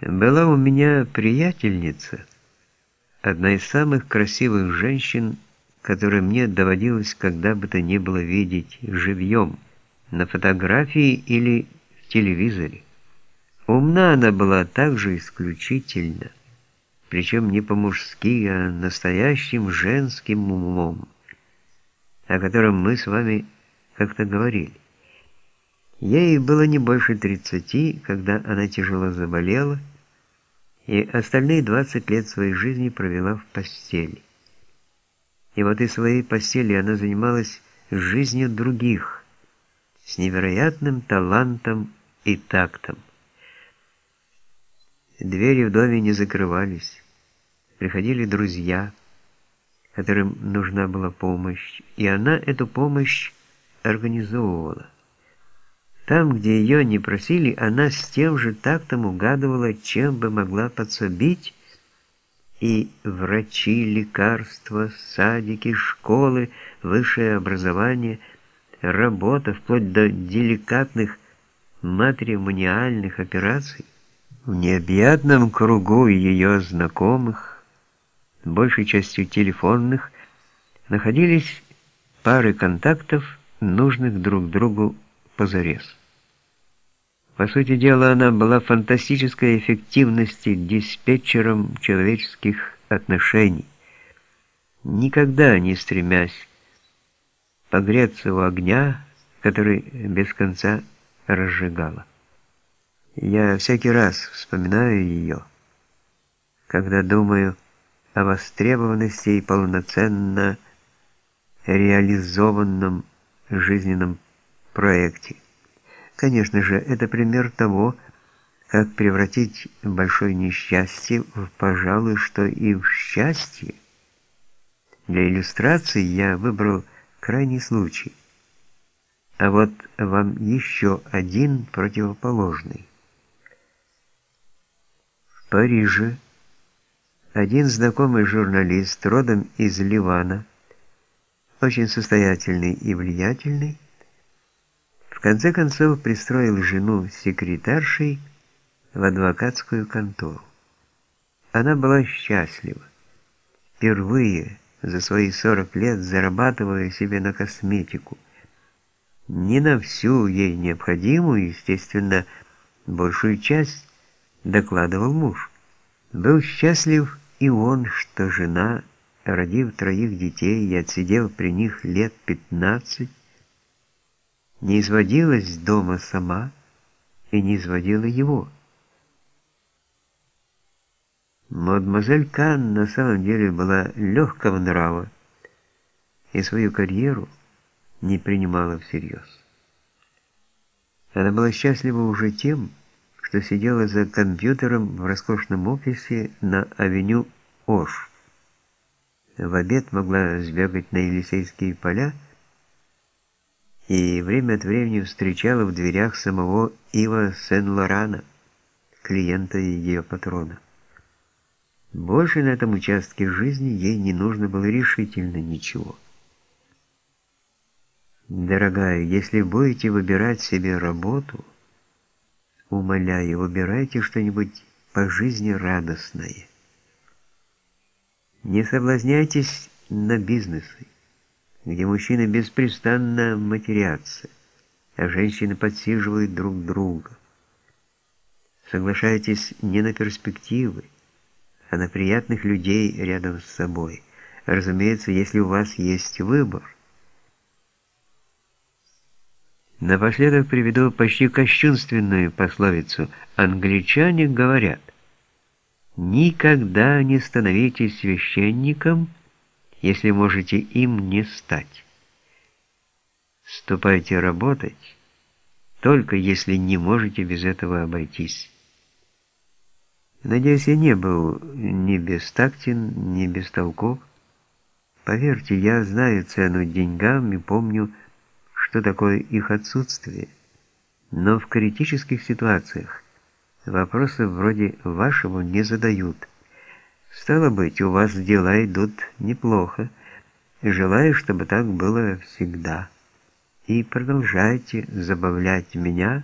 Была у меня приятельница, одна из самых красивых женщин, которую мне доводилось когда бы то ни было видеть живьем, на фотографии или в телевизоре. Умна она была также исключительно, причем не по-мужски, а настоящим женским умом, о котором мы с вами как-то говорили. Ей было не больше 30, когда она тяжело заболела, и остальные 20 лет своей жизни провела в постели. И вот из своей постели она занималась жизнью других, с невероятным талантом и тактом. Двери в доме не закрывались, приходили друзья, которым нужна была помощь, и она эту помощь организовывала. Там, где ее не просили, она с тем же тактом угадывала, чем бы могла подсобить, и врачи, лекарства, садики, школы, высшее образование, работа, вплоть до деликатных матримониальных операций, в необъятном кругу ее знакомых, большей частью телефонных, находились пары контактов, нужных друг другу позарез. По сути дела, она была фантастической эффективности диспетчером человеческих отношений, никогда не стремясь погреться у огня, который без конца разжигала. Я всякий раз вспоминаю ее, когда думаю о востребованности и полноценно реализованном жизненном проекте. Конечно же, это пример того, как превратить большое несчастье в, пожалуй, что и в счастье. Для иллюстрации я выбрал крайний случай. А вот вам еще один противоположный. В Париже один знакомый журналист, родом из Ливана, очень состоятельный и влиятельный, конце концов пристроил жену секретаршей в адвокатскую контору. Она была счастлива. Впервые за свои 40 лет зарабатывая себе на косметику. Не на всю ей необходимую, естественно, большую часть докладывал муж. Был счастлив и он, что жена, родив троих детей и отсидев при них лет 15, не изводилась дома сама и не изводила его. Мадемуазель Кан на самом деле была легкого нрава и свою карьеру не принимала всерьез. Она была счастлива уже тем, что сидела за компьютером в роскошном офисе на авеню Ош. В обед могла сбегать на Елисейские поля и время от времени встречала в дверях самого Ива Сен-Лорана, клиента ее патрона. Больше на этом участке жизни ей не нужно было решительно ничего. Дорогая, если будете выбирать себе работу, умоляю, выбирайте что-нибудь по жизни радостное. Не соблазняйтесь на бизнесы где мужчины беспрестанно матерятся, а женщины подсиживают друг друга. Соглашайтесь не на перспективы, а на приятных людей рядом с собой. Разумеется, если у вас есть выбор. Напоследок приведу почти кощунственную пословицу. Англичане говорят, «Никогда не становитесь священником», если можете им не стать. Ступайте работать, только если не можете без этого обойтись. Надеюсь, я не был ни бестактен, ни бестолков. Поверьте, я знаю цену деньгам и помню, что такое их отсутствие. Но в критических ситуациях вопросы вроде вашего не задают – Стало быть, у вас дела идут неплохо. Желаю, чтобы так было всегда. И продолжайте забавлять меня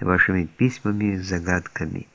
вашими письмами, загадками.